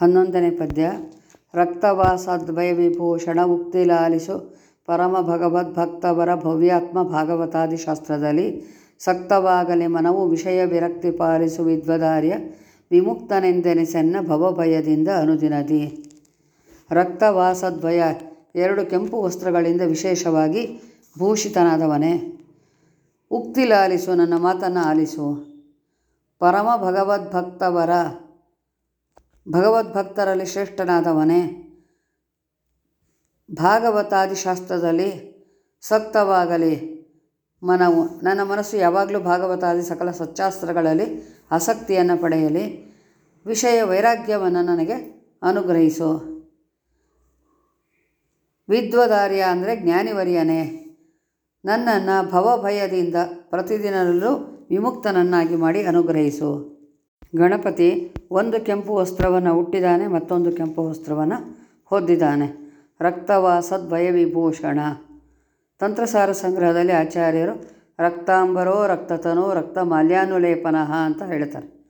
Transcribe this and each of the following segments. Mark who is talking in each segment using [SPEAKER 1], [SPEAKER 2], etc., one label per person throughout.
[SPEAKER 1] ಹನ್ನೊಂದನೇ ಪದ್ಯ. ರಕ್ತವಾಸದ್ವಯವಿಭೂಷಣ ಉಕ್ತಿಲಾಲಿಸು ಪರಮ ಭಗವದ್ಭಕ್ತವರ ಭವ್ಯಾತ್ಮ ಭಾಗವತಾದಿ ಶಾಸ್ತ್ರದಲ್ಲಿ ಸಕ್ತವಾಗಲಿ ಮನವು ವಿಷಯ ವಿರಕ್ತಿ ಪಾಲಿಸು ವಿದ್ವದಾರ್ಯ ವಿಮುಕ್ತನೆಂದೆನಿಸೆನ್ನ ಭವಭಯದಿಂದ ಅನುದಿನದಿ. ರಕ್ತವಾಸದ್ವಯ ಎರಡು ಕೆಂಪು ವಸ್ತ್ರಗಳಿಂದ ವಿಶೇಷವಾಗಿ ಭೂಷಿತನಾದವನೇ. ಉಕ್ತಿಲಾಲಿಸು ನನ್ನ ಮಾತನ್ನು ಆಲಿಸು. ಪರಮ ಭಗವದ್ಭಕ್ತವರ ಭಗವದ್ಭಕ್ತರಲ್ಲಿ ಶ್ರೇಷ್ಠನಾದವನೇ. ಭಾಗವತಾದಿ ಶಾಸ್ತ್ರದಲ್ಲಿ ಸಕ್ತವಾಗಲಿ ಮನವು, ನನ್ನ ಮನಸ್ಸು ಯಾವಾಗಲೂ ಭಾಗವತಾದಿ ಸಕಲ ಸಚ್ಚಾಸ್ತ್ರಗಳಲ್ಲಿ ಆಸಕ್ತಿಯನ್ನು ಪಡೆಯಲಿ. ವಿಷಯ ವೈರಾಗ್ಯವನ್ನು ನನಗೆ ಅನುಗ್ರಹಿಸು. ವಿದ್ವದಾರ್ಯ ಅಂದರೆ ಜ್ಞಾನಿವರ್ಯನೇ. ನನ್ನನ್ನು ಭವಭಯದಿಂದ ಪ್ರತಿದಿನದಲ್ಲೂ ವಿಮುಕ್ತನನ್ನಾಗಿ ಮಾಡಿ ಅನುಗ್ರಹಿಸು. ಗಣಪತಿ ಒಂದು ಕೆಂಪು ವಸ್ತ್ರವನ್ನು ಹುಟ್ಟಿದ್ದಾನೆ ಮತ್ತೊಂದು ಕೆಂಪು ವಸ್ತ್ರವನ್ನು ಹೊದ್ದಿದ್ದಾನೆ. ರಕ್ತವಾಸದ್ವಯವಿಭೂಷಣ ತಂತ್ರಸಾರ ಸಂಗ್ರಹದಲ್ಲಿ ಆಚಾರ್ಯರು ರಕ್ತಾಂಬರೋ ರಕ್ತತನೋ ರಕ್ತ ಮಾಲ್ಯಾನುಲೇಪನಃ ಅಂತ ಹೇಳ್ತಾರೆ.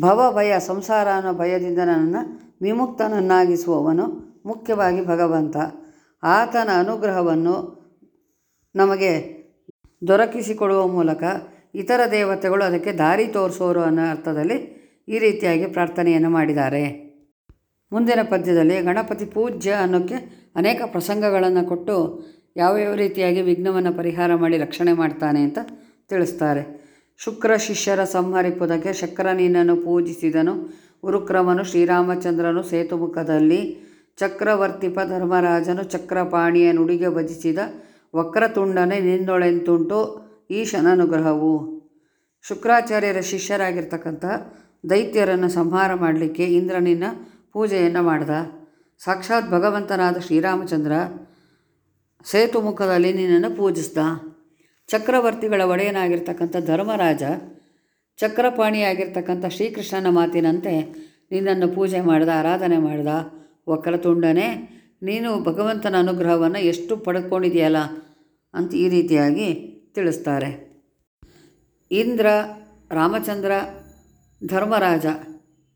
[SPEAKER 1] ಭವ ಭಯ, ಸಂಸಾರ ಅನ್ನೋ ಭಯದಿಂದ ನನ್ನನ್ನು ವಿಮುಕ್ತನನ್ನಾಗಿಸುವವನು ಮುಖ್ಯವಾಗಿ ಭಗವಂತ. ಆತನ ಅನುಗ್ರಹವನ್ನು ನಮಗೆ ದೊರಕಿಸಿಕೊಡುವ ಮೂಲಕ ಇತರ ದೇವತೆಗಳು ಅದಕ್ಕೆ ದಾರಿ ತೋರಿಸೋರು ಅನ್ನೋ ಅರ್ಥದಲ್ಲಿ ಈ ರೀತಿಯಾಗಿ ಪ್ರಾರ್ಥನೆಯನ್ನು ಮಾಡಿದ್ದಾರೆ. ಮುಂದಿನ ಪದ್ಯದಲ್ಲಿ ಗಣಪತಿ ಪೂಜ್ಯ ಅನ್ನೋಕ್ಕೆ ಅನೇಕ ಪ್ರಸಂಗಗಳನ್ನು ಕೊಟ್ಟು ಯಾವ್ಯಾವ ರೀತಿಯಾಗಿ ವಿಘ್ನವನ್ನು ಪರಿಹಾರ ಮಾಡಿ ರಕ್ಷಣೆ ಮಾಡ್ತಾನೆ ಅಂತ ತಿಳಿಸ್ತಾರೆ. ಶುಕ್ರ ಶಿಷ್ಯರ ಸಂಹರಿಪುದಕ್ಕೆ ಶಕ್ರ ನೀನನ್ನು ಪೂಜಿಸಿದನು. ಉರುಕ್ರಮನು ಶ್ರೀರಾಮಚಂದ್ರನು ಸೇತುಮುಖದಲ್ಲಿ. ಚಕ್ರವರ್ತಿಪ ಧರ್ಮರಾಜನು ಚಕ್ರಪಾಣಿಯ ನುಡಿಗೆ ಭಜಿಸಿದ ವಕ್ರತುಂಡನೆ ನಿನ್ನೊಳೆಂತುಂಟು. ಈಶನನುಗ್ರಹವು ಶುಕ್ರಾಚಾರ್ಯರ ಶಿಷ್ಯರಾಗಿರ್ತಕ್ಕಂಥ ದೈತ್ಯರನ್ನು ಸಂಹಾರ ಮಾಡಲಿಕ್ಕೆ ಇಂದ್ರನಿನ ಪೂಜೆಯನ್ನು ಮಾಡ್ದ. ಸಾಕ್ಷಾತ್ ಭಗವಂತನಾದ ಶ್ರೀರಾಮಚಂದ್ರ ಸೇತು ಮುಖದಲ್ಲಿ ನಿನ್ನನ್ನು ಪೂಜಿಸ್ದ. ಚಕ್ರವರ್ತಿಗಳ ಒಡೆಯನಾಗಿರ್ತಕ್ಕಂಥ ಧರ್ಮರಾಜ, ಚಕ್ರಪಾಣಿಯಾಗಿರ್ತಕ್ಕಂಥ ಶ್ರೀಕೃಷ್ಣನ ಮಾತಿನಂತೆ ನಿನ್ನನ್ನು ಪೂಜೆ ಮಾಡ್ದ, ಆರಾಧನೆ ಮಾಡ್ದ. ವಕ್ರತುಂಡನೇ, ನೀನು ಭಗವಂತನ ಅನುಗ್ರಹವನ್ನು ಎಷ್ಟು ಪಡ್ಕೊಂಡಿದೆಯಲ್ಲ ಅಂತ ಈ ರೀತಿಯಾಗಿ ತಿಳಿಸ್ತಾರೆ. ಇಂದ್ರ, ರಾಮಚಂದ್ರ, ಧರ್ಮರಾಜ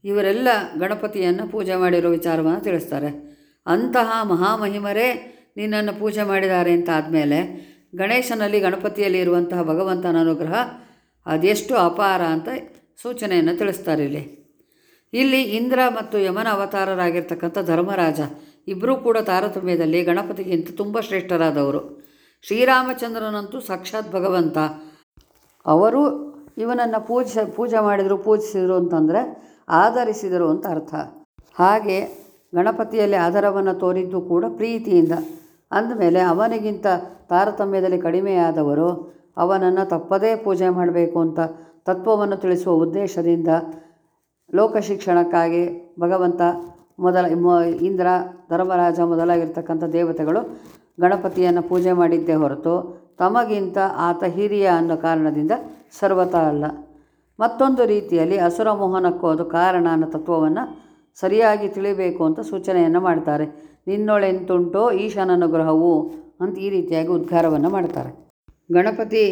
[SPEAKER 1] ಇವರೆಲ್ಲ ಗಣಪತಿಯನ್ನು ಪೂಜೆ ಮಾಡಿರೋ ವಿಚಾರವನ್ನು ತಿಳಿಸ್ತಾರೆ. ಅಂತಹ ಮಹಾಮಹಿಮರೇ ನಿನ್ನನ್ನು ಪೂಜೆ ಮಾಡಿದ್ದಾರೆ ಅಂತ ಆದಮೇಲೆ ಗಣೇಶನಲ್ಲಿ ಗಣಪತಿಯಲ್ಲಿ ಇರುವಂತಹ ಭಗವಂತನ ಅನುಗ್ರಹ ಅದೆಷ್ಟು ಅಪಾರ ಅಂತ ಸೂಚನೆಯನ್ನು ತಿಳಿಸ್ತಾರೆ ಇಲ್ಲಿ. ಇಲ್ಲಿ ಇಂದ್ರ ಮತ್ತು ಯಮನ ಅವತಾರರಾಗಿರ್ತಕ್ಕಂಥ ಧರ್ಮರಾಜ ಇಬ್ಬರೂ ಕೂಡ ತಾರತಮ್ಯದಲ್ಲಿ ಗಣಪತಿಗಿಂತ ತುಂಬ ಶ್ರೇಷ್ಠರಾದವರು. ಶ್ರೀರಾಮಚಂದ್ರನಂತೂ ಸಾಕ್ಷಾತ್ ಭಗವಂತ. ಅವರು ಇವನನ್ನು ಪೂಜ, ಪೂಜೆ ಮಾಡಿದರು, ಪೂಜಿಸಿದರು ಅಂತಂದರೆ ಆಧರಿಸಿದರು ಅಂತ ಅರ್ಥ. ಹಾಗೆ ಗಣಪತಿಯಲ್ಲಿ ಆಧಾರವನ್ನು ತೋರಿದ್ದು ಕೂಡ ಪ್ರೀತಿಯಿಂದ. ಅಂದಮೇಲೆ ಅವನಿಗಿಂತ ತಾರತಮ್ಯದಲ್ಲಿ ಕಡಿಮೆಯಾದವರು ಅವನನ್ನು ತಪ್ಪದೇ ಪೂಜೆ ಮಾಡಬೇಕು ಅಂತ ತತ್ವವನ್ನು ತಿಳಿಸುವ ಉದ್ದೇಶದಿಂದ ಲೋಕ ಶಿಕ್ಷಣಕ್ಕಾಗಿ ಭಗವಂತ ಮೊದಲ ಇಂದ್ರ ಧರ್ಮರಾಜ ಮೊದಲಾಗಿರ್ತಕ್ಕಂಥ ದೇವತೆಗಳು ಗಣಪತಿಯನ್ನು ಪೂಜೆ ಮಾಡಿದ್ದೇ ಹೊರತು ತಮಗಿಂತ ಆತ ಹಿರಿಯ ಅನ್ನೋ ಕಾರಣದಿಂದ ಸರ್ವತಾ ಅಲ್ಲ. ಮತ್ತೊಂದು ರೀತಿಯಲ್ಲಿ ಅಸುರ ಮೋಹನಕ್ಕೂ ಅದು ಕಾರಣ ಅನ್ನೋ ತತ್ವವನ್ನು ಸರಿಯಾಗಿ ತಿಳಿಬೇಕು ಅಂತ ಸೂಚನೆಯನ್ನು ಮಾಡ್ತಾರೆ. ನಿನ್ನೊಳೆಂತುಂಟೋ ಈಶಾನನುಗ್ರಹವು ಅಂತ ಈ ರೀತಿಯಾಗಿ ಉದ್ಗಾರವನ್ನು ಮಾಡ್ತಾರೆ. ಗಣಪತಿ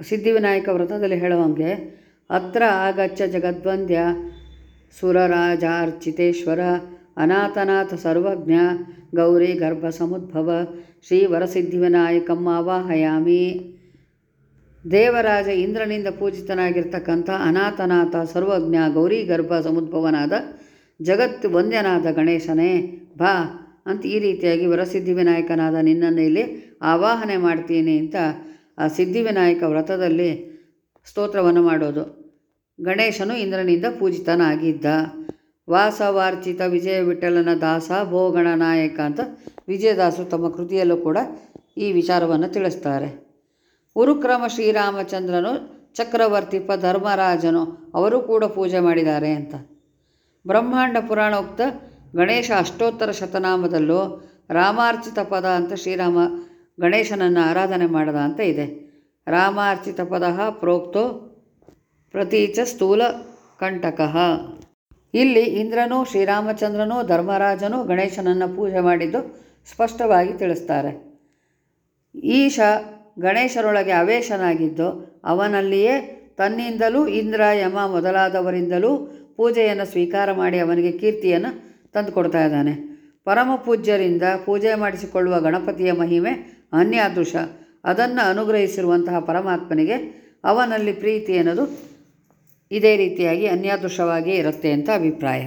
[SPEAKER 1] ಸಿದ್ಧಿವಿನಾಯಕ ವ್ರತದಲ್ಲಿ ಹೇಳುವಂಗೆ ಅತ್ರ ಆಗಚ್ಚ ಜಗದ್ವಂದ್ಯ ಸುರರಾಜಾರ್ಚಿತೇಶ್ವರ, ಅನಾಥನಾಥ ಸರ್ವಜ್ಞ, ಗೌರಿ ಗರ್ಭ ಸಮುದ್ಭವ, ಶ್ರೀ ವರಸಿದ್ಧಿವಿನಾಯಕಂ ಆವಾಹಯಾಮಿ ದೇವರಾಜ ಇಂದ್ರನಿಂದ ಪೂಜಿತನಾಗಿರ್ತಕ್ಕಂಥ ಅನಾಥನಾಥ ಸರ್ವಜ್ಞ, ಗೌರಿ ಗರ್ಭ ಸಮುದ್ಭವನಾದ ಜಗತ್ತು ವಂದ್ಯನಾದ ಗಣೇಶನೇ, ಬಾ ಅಂತ ಈ ರೀತಿಯಾಗಿ ವರಸಿದ್ಧಿವಿನಾಯಕನಾದ ನಿನ್ನನ್ನು ಇಲ್ಲಿ ಆವಾಹನೆ ಮಾಡ್ತೀನಿ ಅಂತ ಆ ಸಿದ್ಧಿವಿನಾಯಕ ವ್ರತದಲ್ಲಿ ಸ್ತೋತ್ರವನ್ನು ಮಾಡೋದು. ಗಣೇಶನು ಇಂದ್ರನಿಂದ ಪೂಜಿತನಾಗಿದ್ದ. ವಾಸವಾರ್ಚಿತ ವಿಜಯ ವಿಠಲನ ದಾಸ, ಭೋಗಣ ನಾಯಕ ಅಂತ ವಿಜಯದಾಸರು ತಮ್ಮ ಕೃತಿಯಲ್ಲೂ ಕೂಡ ಈ ವಿಚಾರವನ್ನು ತಿಳಿಸ್ತಾರೆ. ಉರುಕ್ರಮ ಶ್ರೀರಾಮಚಂದ್ರನು ಚಕ್ರವರ್ತಿಪ ಧರ್ಮರಾಜನು, ಅವರು ಕೂಡ ಪೂಜೆ ಮಾಡಿದ್ದಾರೆ ಅಂತ. ಬ್ರಹ್ಮಾಂಡ ಪುರಾಣೋಕ್ತ ಗಣೇಶ ಅಷ್ಟೋತ್ತರ ಶತನಾಮದಲ್ಲೂ ರಾಮಾರ್ಚಿತ ಪದ ಅಂತ ಶ್ರೀರಾಮ ಗಣೇಶನನ್ನು ಆರಾಧನೆ ಮಾಡದ ಅಂತ ಇದೆ. ರಾಮಾರ್ಚಿತ ಪದ ಪ್ರೋಕ್ತೋ ಪ್ರತೀಚ ಸ್ಥೂಲ ಕಂಟಕಃ. ಇಲ್ಲಿ ಇಂದ್ರನು, ಶ್ರೀರಾಮಚಂದ್ರನು, ಧರ್ಮರಾಜನು ಗಣೇಶನನ್ನು ಪೂಜೆ ಮಾಡಿದ್ದು ಸ್ಪಷ್ಟವಾಗಿ ತಿಳಿಸ್ತಾರೆ. ಈಶ ಗಣೇಶರೊಳಗೆ ಅವೇಶನಾಗಿದ್ದು ಅವನಲ್ಲಿಯೇ ತನ್ನಿಂದಲೂ ಇಂದ್ರ ಯಮ ಮೊದಲಾದವರಿಂದಲೂ ಪೂಜೆಯನ್ನು ಸ್ವೀಕಾರ ಮಾಡಿ ಅವನಿಗೆ ಕೀರ್ತಿಯನ್ನು ತಂದುಕೊಡ್ತಾ ಇದ್ದಾನೆ. ಪರಮ ಪೂಜ್ಯರಿಂದ ಪೂಜೆ ಮಾಡಿಸಿಕೊಳ್ಳುವ ಗಣಪತಿಯ ಮಹಿಮೆ ಅನ್ಯಾದೃಶ. ಅದನ್ನು ಅನುಗ್ರಹಿಸಿರುವಂತಹ ಪರಮಾತ್ಮನಿಗೆ ಅವನಲ್ಲಿ ಪ್ರೀತಿ ಅನ್ನೋದು ಇದೇ ರೀತಿಯಾಗಿ ಅನ್ಯಾದೃಶವಾಗಿ ಇರುತ್ತೆ ಅಂತ ಅಭಿಪ್ರಾಯ.